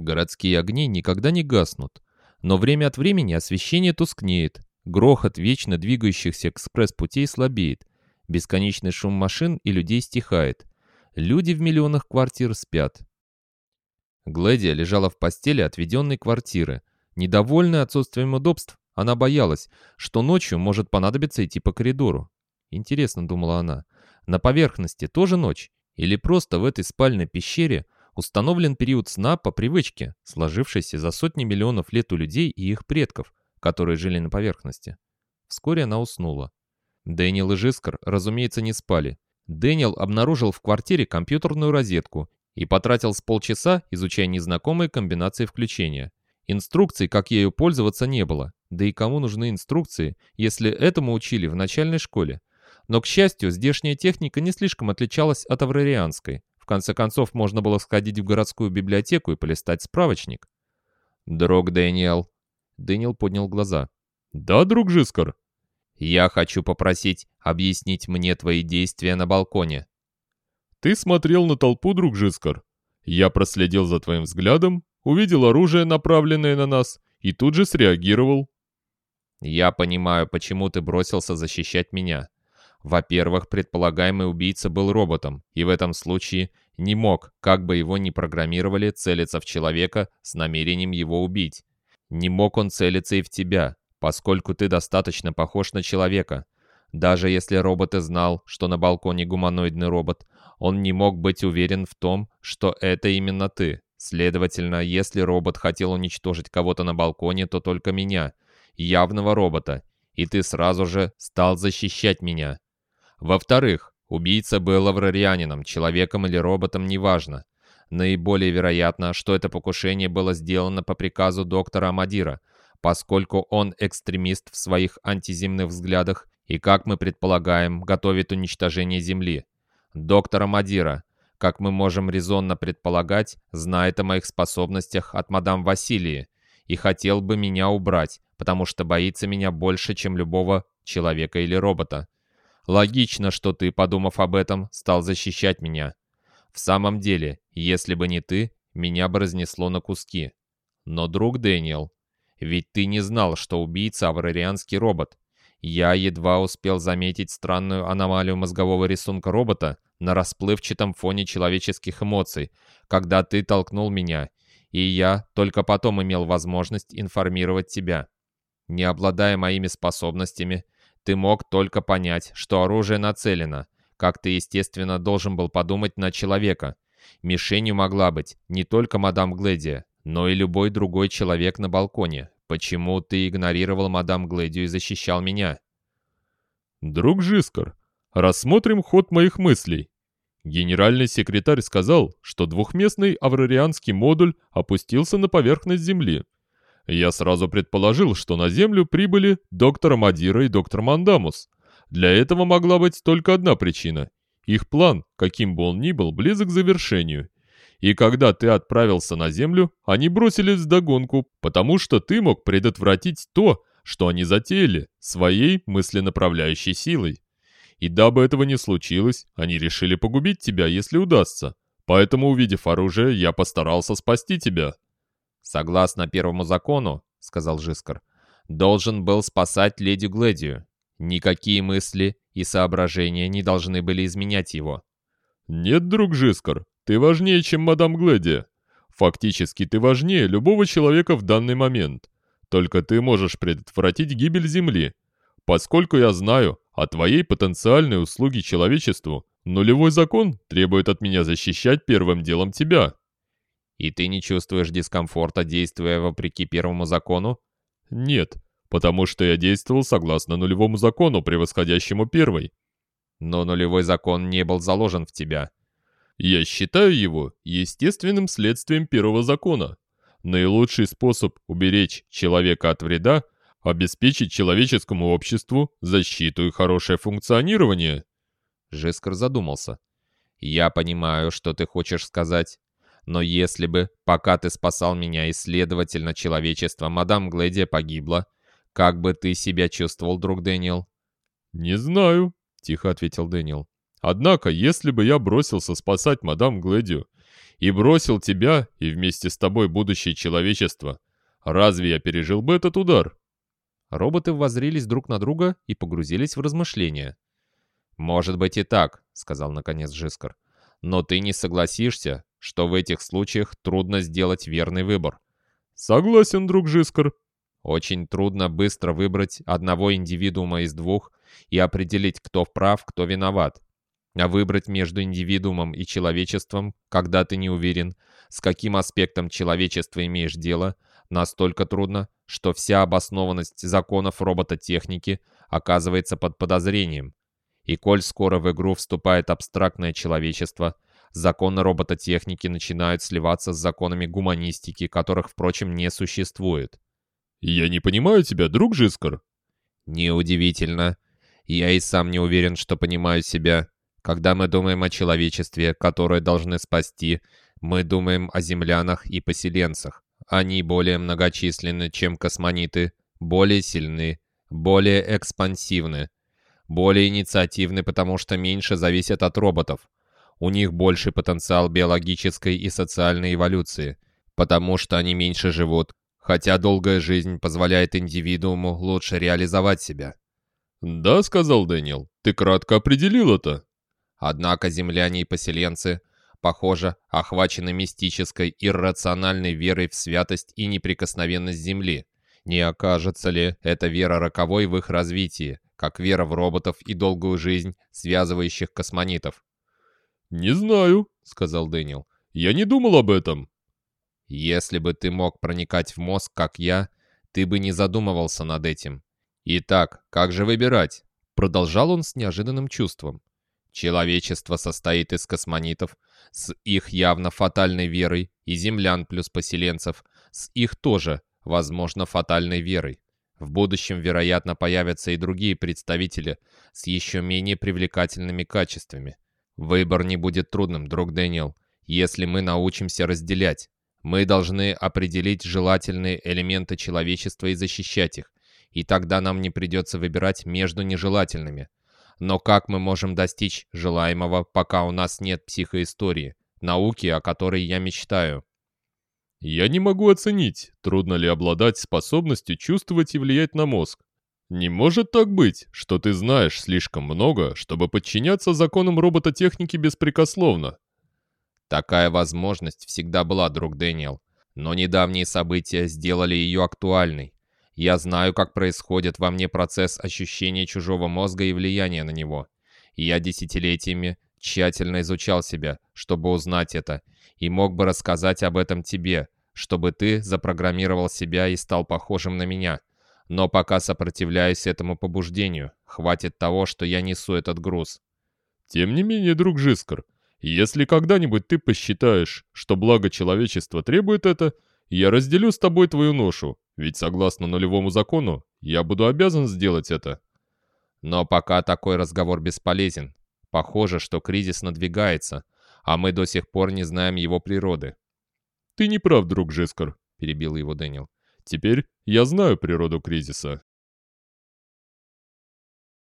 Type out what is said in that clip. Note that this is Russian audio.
Городские огни никогда не гаснут, но время от времени освещение тускнеет, грохот вечно двигающихся экспресс-путей слабеет, бесконечный шум машин и людей стихает. Люди в миллионах квартир спят. Глэдия лежала в постели отведенной квартиры. Недовольная отсутствием удобств, она боялась, что ночью может понадобиться идти по коридору. Интересно, думала она, на поверхности тоже ночь? Или просто в этой спальной пещере установлен период сна по привычке, сложившейся за сотни миллионов лет у людей и их предков, которые жили на поверхности? Вскоре она уснула. Дэниел и Жискар, разумеется, не спали. Дэниел обнаружил в квартире компьютерную розетку и потратил с полчаса, изучая незнакомые комбинации включения. Инструкций, как ею пользоваться, не было. Да и кому нужны инструкции, если этому учили в начальной школе? Но, к счастью, здешняя техника не слишком отличалась от аврарианской. Конце концов, можно было сходить в городскую библиотеку и полистать справочник. «Друг Дэниел». Дэниел поднял глаза. «Да, друг Жискар?» «Я хочу попросить объяснить мне твои действия на балконе». «Ты смотрел на толпу, друг Жискар. Я проследил за твоим взглядом, увидел оружие, направленное на нас, и тут же среагировал». «Я понимаю, почему ты бросился защищать меня. Во-первых, предполагаемый убийца был роботом, и в этом случае не мог, как бы его ни программировали, целиться в человека с намерением его убить. Не мог он целиться и в тебя, поскольку ты достаточно похож на человека. Даже если робот и знал, что на балконе гуманоидный робот, он не мог быть уверен в том, что это именно ты. Следовательно, если робот хотел уничтожить кого-то на балконе, то только меня, явного робота, и ты сразу же стал защищать меня. Во-вторых, убийца был аврарианином, человеком или роботом, неважно. Наиболее вероятно, что это покушение было сделано по приказу доктора Амадира, поскольку он экстремист в своих антиземных взглядах и, как мы предполагаем, готовит уничтожение Земли. Доктор Амадира, как мы можем резонно предполагать, знает о моих способностях от мадам Василии и хотел бы меня убрать, потому что боится меня больше, чем любого человека или робота. Логично, что ты, подумав об этом, стал защищать меня. В самом деле, если бы не ты, меня бы разнесло на куски. Но, друг Дэниел, ведь ты не знал, что убийца аврарианский робот. Я едва успел заметить странную аномалию мозгового рисунка робота на расплывчатом фоне человеческих эмоций, когда ты толкнул меня, и я только потом имел возможность информировать тебя. Не обладая моими способностями, ты мог только понять, что оружие нацелено, как ты, естественно, должен был подумать на человека. Мишенью могла быть не только мадам Гледия, но и любой другой человек на балконе. Почему ты игнорировал мадам Гледию и защищал меня? Друг Жискар, рассмотрим ход моих мыслей. Генеральный секретарь сказал, что двухместный аврарианский модуль опустился на поверхность Земли. Я сразу предположил, что на Землю прибыли доктор Мадира и доктор Мандамус. Для этого могла быть только одна причина. Их план, каким бы он ни был, близок к завершению. И когда ты отправился на Землю, они бросились в догонку, потому что ты мог предотвратить то, что они затеяли, своей мысленаправляющей силой. И дабы этого не случилось, они решили погубить тебя, если удастся. Поэтому, увидев оружие, я постарался спасти тебя. «Согласно первому закону, — сказал Жискар, — должен был спасать леди Гледию. Никакие мысли и соображения не должны были изменять его». «Нет, друг Жискар, ты важнее, чем мадам Гледия. Фактически ты важнее любого человека в данный момент. Только ты можешь предотвратить гибель Земли. Поскольку я знаю о твоей потенциальной услуге человечеству, нулевой закон требует от меня защищать первым делом тебя». И ты не чувствуешь дискомфорта, действуя вопреки первому закону? Нет, потому что я действовал согласно нулевому закону, превосходящему первый. Но нулевой закон не был заложен в тебя. Я считаю его естественным следствием первого закона. Наилучший способ уберечь человека от вреда – обеспечить человеческому обществу защиту и хорошее функционирование. Жескар задумался. «Я понимаю, что ты хочешь сказать. Но если бы, пока ты спасал меня и, следовательно, человечество, мадам Глэдия погибла, как бы ты себя чувствовал, друг Дэниел?» «Не знаю», — тихо ответил Дэниел. «Однако, если бы я бросился спасать мадам Глэдию, и бросил тебя и вместе с тобой будущее человечество, разве я пережил бы этот удар? Роботы воззрились друг на друга и погрузились в размышления. «Может быть и так», — сказал наконец Жискар. «Но ты не согласишься, что в этих случаях трудно сделать верный выбор». «Согласен, друг Жискар». «Очень трудно быстро выбрать одного индивидуума из двух и определить, кто прав, кто виноват. А выбрать между индивидуумом и человечеством, когда ты не уверен, с каким аспектом человечества имеешь дело, настолько трудно, что вся обоснованность законов робототехники оказывается под подозрением. И коль скоро в игру вступает абстрактное человечество, законы робототехники начинают сливаться с законами гуманистики, которых, впрочем, не существует. «Я не понимаю тебя, друг Жискар». «Неудивительно. Я и сам не уверен, что понимаю себя. Когда мы думаем о человечестве, которое должны спасти, мы думаем о землянах и поселенцах. Они более многочисленны, чем космониты, более сильны, более экспансивны, более инициативны, потому что меньше зависят от роботов. У них больший потенциал биологической и социальной эволюции, потому что они меньше живут, хотя долгая жизнь позволяет индивидууму лучше реализовать себя. «Да», — сказал Дэниел, — «ты кратко определил это». Однако земляне и поселенцы похоже, охвачены мистической, иррациональной верой в святость и неприкосновенность Земли. Не окажется ли эта вера роковой в их развитии, как вера в роботов и долгую жизнь, связывающих космонитов? «Не знаю», — сказал Дэниел. «Я не думал об этом». «Если бы ты мог проникать в мозг, как я, ты бы не задумывался над этим. Итак, как же выбирать?» Продолжал он с неожиданным чувством. Человечество состоит из космонитов с их явно фатальной верой и землян плюс поселенцев с их тоже, возможно, фатальной верой. В будущем, вероятно, появятся и другие представители с еще менее привлекательными качествами. Выбор не будет трудным, друг Дэниел, если мы научимся разделять. Мы должны определить желательные элементы человечества и защищать их, и тогда нам не придется выбирать между нежелательными – но как мы можем достичь желаемого, пока у нас нет психоистории, науки, о которой я мечтаю? Я не могу оценить, трудно ли обладать способностью чувствовать и влиять на мозг. Не может так быть, что ты знаешь слишком много, чтобы подчиняться законам робототехники беспрекословно. Такая возможность всегда была, друг Дэниел, но недавние события сделали ее актуальной. Я знаю, как происходит во мне процесс ощущения чужого мозга и влияния на него. я десятилетиями тщательно изучал себя, чтобы узнать это, и мог бы рассказать об этом тебе, чтобы ты запрограммировал себя и стал похожим на меня. Но пока сопротивляюсь этому побуждению, хватит того, что я несу этот груз. Тем не менее, друг Жискар, если когда-нибудь ты посчитаешь, что благо человечества требует это, я разделю с тобой твою ношу, ведь согласно нулевому закону, я буду обязан сделать это. Но пока такой разговор бесполезен. Похоже, что кризис надвигается, а мы до сих пор не знаем его природы. «Ты не прав, друг Жескар», — перебил его Дэниел. «Теперь я знаю природу кризиса».